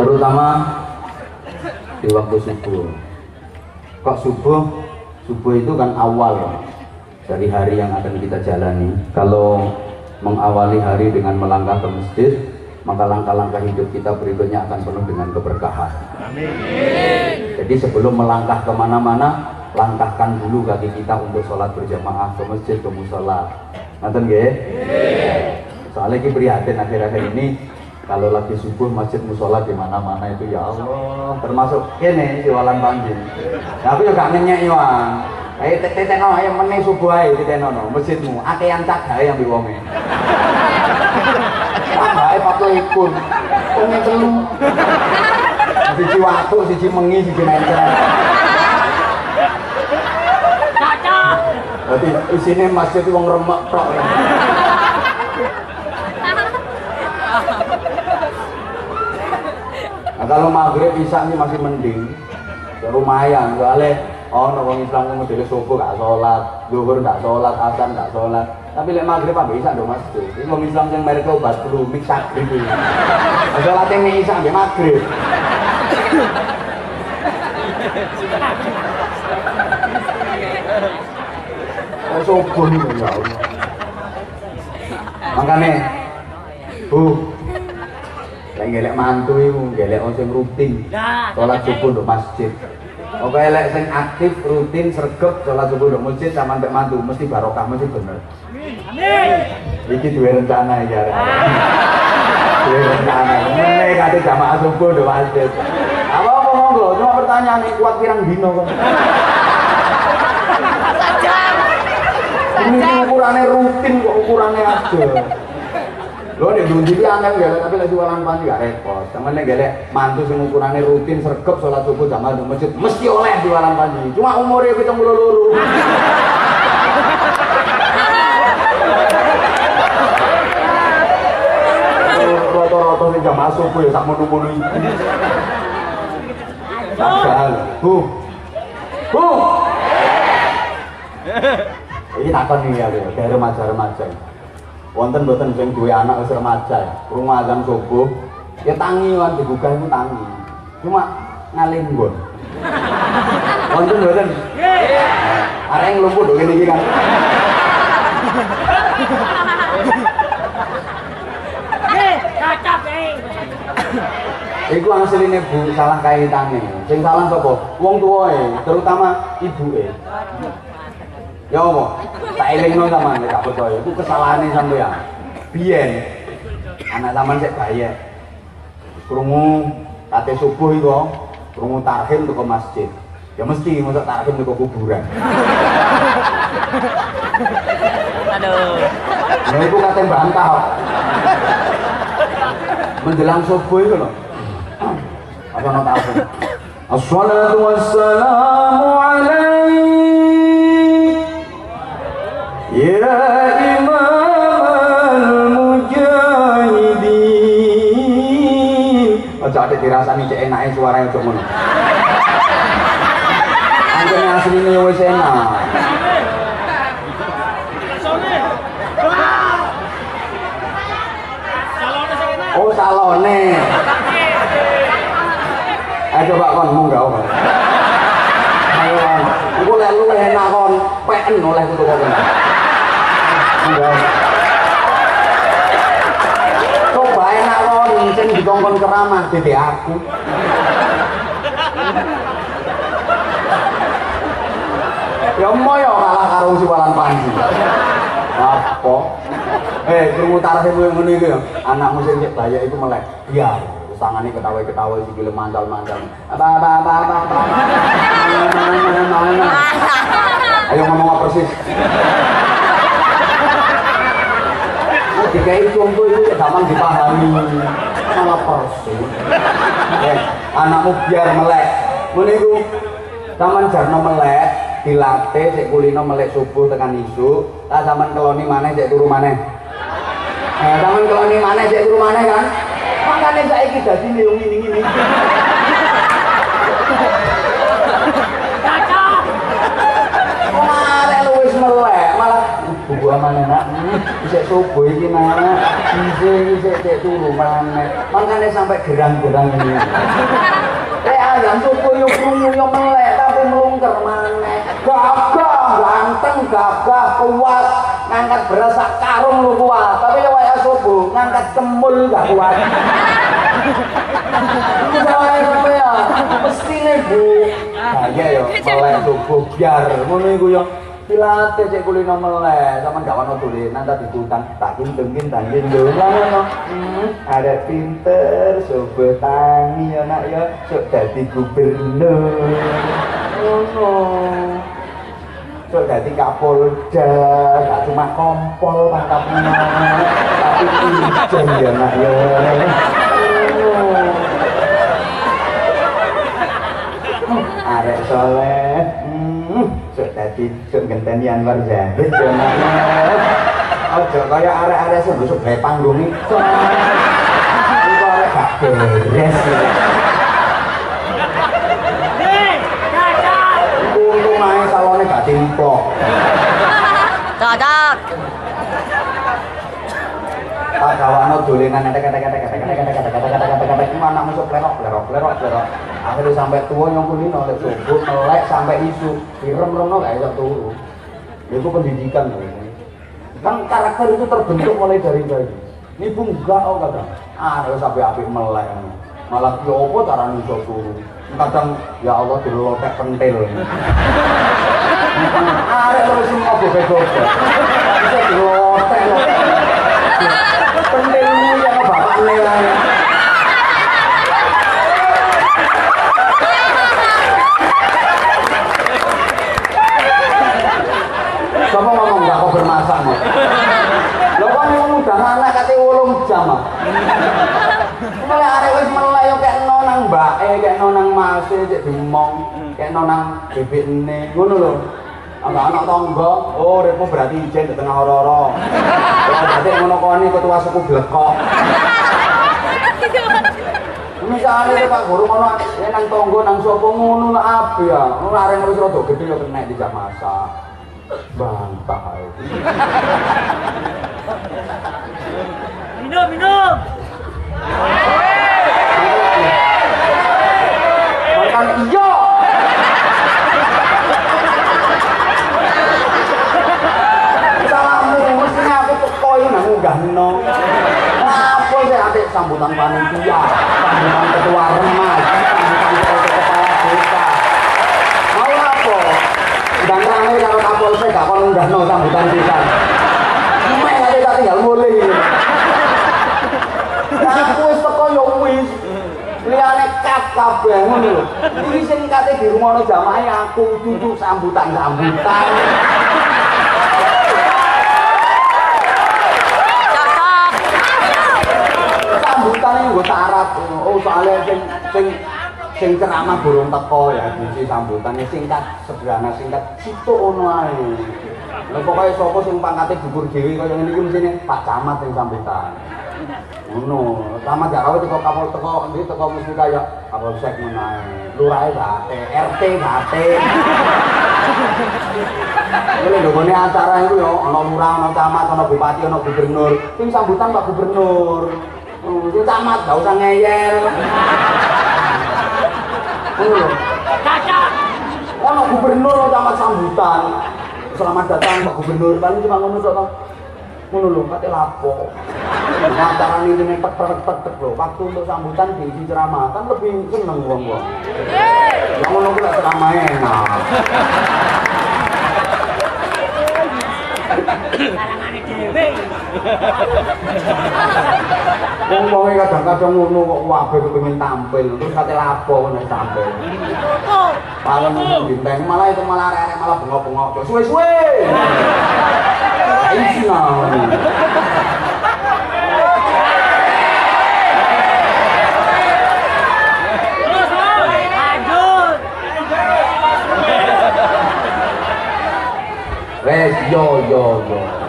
terutama di waktu subuh. Kok subuh? Subuh itu kan awal dari hari yang akan kita jalani. Kalau mengawali hari dengan melangkah ke masjid maka langkah-langkah hidup kita berikutnya akan penuh dengan keberkahan. Amin. jadi sebelum melangkah ke mana-mana langkahkan dulu kaki kita untuk sholat berjamaah ke masjid ke musola. Nanti nggih? Soalnya kita prihatin akhir-akhir ini kalau lagi subuh masjid musola di mana-mana itu ya Allah termasuk ini jualan panji nah, aku juga ngenyek Iwan. Ayo teteno ayo meneh subuh ayo teteno no masjidmu. Ake yang cak ayo yang biwonge tambah pakai ikun. Wonge telu. Siji waktu siji mengi siji mencret Berarti isine masjid wong remek tok. Kalau maghrib bisa ini masih mending, ya lumayan. Soalnya oh wong Islam yang model subuh gak sholat, zuhur gak sholat, asan gak sholat. Tapi lek maghrib apa bisa dong masjid. Ini wong Islam yang mereka obat flu, mix gitu. Sholatnya nih isa di maghrib. Kayak subuh nih ya Allah. Makanya, Bu, lagi gelek mantu itu, gelek yang rutin, sholat subuh di masjid. Oke, lek sing aktif, rutin, sergap, sholat subuh di masjid sama sampai mantu, mesti barokah, mesti bener. Amin. Iki dua rencana ya. Dua rencana. Ini kata jamaah subuh di masjid. Apa apa monggo, cuma pertanyaan kuat pirang dino kok. Ini ukurannya rutin kok ukurannya aja. Lo dundi iki angel ya, tapi lek jualan panci gak repot. Nek gelek mantu sing ukurannya rutin sregep salat subuh jamaah di masjid mesti oleh jualan panci. Cuma umurnya 72. Rata-rata sing jamaah subuh ya sak mono-mono iki. Padahal, Bu. Bu. Ini takon nih ya, dari remaja-remaja. Wonten boten sing duwe anak wis remaja, rumah azan subuh, ya tangi wan digugah itu tangi. Cuma ngalih nggon. Wonten boten? Nggih. Arek nglumpuh do ngene iki kan. Iku asline Bu salah kaitane. Sing salah sapa? Wong tuwae, terutama ibuke. Ya apa? Tak elingno sampean nek gak percaya. Iku kesalahane sampean. Biyen anak sampean sik bayek. Krungu kate subuh iku, krungu tarhim teko masjid. Ya mesti mosok tarhim teko kuburan. Aduh. Nah iku kate bantah. kok. Menjelang subuh itu loh. Apa? Assalatu wassalamu alaik Ya imam al-mujahidin Aja ada dirasani cek enaknya suaranya cok ngono Anjene asline wis enak Oh salone. Ayo coba kon munggah kon. Ayo kon. Iku lek lu enak kon peken oleh kudu kon. Munggah. Coba enak kon sing dikongkon keramah dede aku. Ya mau ya kalah karo siwalan panji. Apa? Eh, krungu tarif ibu yang iki ya. Anakmu sing cek bayak iku melek. Iya, tangane ketawa-ketawa sikile mancal-mancal. Apa apa apa apa. apa. Ayo ngomong apa persis. Oh, dikai contoh itu ya gampang dipahami. Malah persis. Eh, anakmu biar melek. Ngono iku Taman jarno melek, dilatih sik kulino melek subuh tekan isu, tak zaman keloni maneh sik turu maneh. Eh, zaman keloni maneh sik turu maneh kan? Makane saiki dadi liung ngini-ngini. Cocok. Kemarin lu melek, malah buku aman enak. Isik subuh iki nak. Isik isik cek turu maneh. Makane sampai gerang-gerang ini. Eh ayam subuh yo krungu yo melek tapi melungker maneh. Gagah, ganteng, gagah, kuat. Ngangkat beras sak karung lu kuat. Tapi yo waya subuh ngangkat kemul gak kuat. Ini salah apa ya? Mestine Bu. Iya yo melek subuh biar ngono iku yo. Pilate cek kulino melek, sama gak ono tulisan tadi hutan tak kintung kintung kintung ngono. Hmm, ada pinter, sobat tani ya nak ya, sok dadi gubernur. Ngono. Sok dadi kapolda, gak cuma kompol pangkatnya, tapi ijen ya nak ya. Arek soleh dadi sok ngenteni Anwar Zahid yo ojo kaya arek-arek sing besok gawe panggung iku iku arek gak beres. Untung ae salone gak timplok Cacap. tak gawano dolenan etek etek etek etek etek etek etek etek etek etek etek iku anak masuk plerok plerok plerok plerok akhirnya sampai tua nyongkulino lek subuh melek sampai isu. Direm-remno gak iso turu. Itu pendidikan kan karakter itu terbentuk mulai dari bayi ini. Pun enggak oh kadang. Ah sampai api melek malah ya apa caranya iso turu? Kadang ya Allah dilotek pentil. Arek terus semua gobe-gobe bisa dilotek lotek. Pentilmu yang bapak nilai kayak nonang bebekne ngono lho. Enggak anak tangga, oh repmu berarti ijen di tengah ora-ora. Ya berarti ngono koni ketua suku blekok. Misalnya itu Pak Guru ngono, ya nang tonggo nang sapa ngono lah apa ya. Ngono arek wis rada gede yo kena dijak masak. Bantah sambutan panitia, sambutan ketua remas, sambutan kepala desa. Mau apa? Dan rame karo kapolsek gak kon munggahno sambutan desa. Mek aja tak tinggal mulai. Nah, aku wis teko yo wis. Liyane kat kabeh ngono lho. Iki sing kate dirungono jamaah aku cucu sambutan-sambutan. Iki nggo syarat. Oh, soalnya sing sing sing ceramah burung teko ya kunci sambutannya singkat sederhana singkat situ ono ae. Lah pokoke sapa sing pangkate gugur dhewe kaya ngene iki mestine Pak Camat sing sambutan. Ngono, sama gak kau teko kapol teko ndi teko mesti kaya kapolsek menae. Lurahe gate, RT gate. Ini gone acara iku yo ana lurah, ana camat, ana bupati, ana gubernur. Sing sambutan Pak Gubernur. Sing camat gak usah ngeyel. Cacap. Ono gubernur camat sambutan. Selamat datang Pak Gubernur. Paling cuma ngono tok. Ngono lho, kate lapo. Acara ini tek tek tek lho. Waktu untuk sambutan diisi ceramah kan lebih seneng wong-wong. Ya ngono kuwi ceramah enak. Wong wonge kadang-kadang ngono kok kabeh kepengin tampil, terus kate lapo nek tampil. Paling dinteng malah itu malah arek-arek malah bengok-bengok. Suwe-suwe. Isi nang. Wes yo yo yo.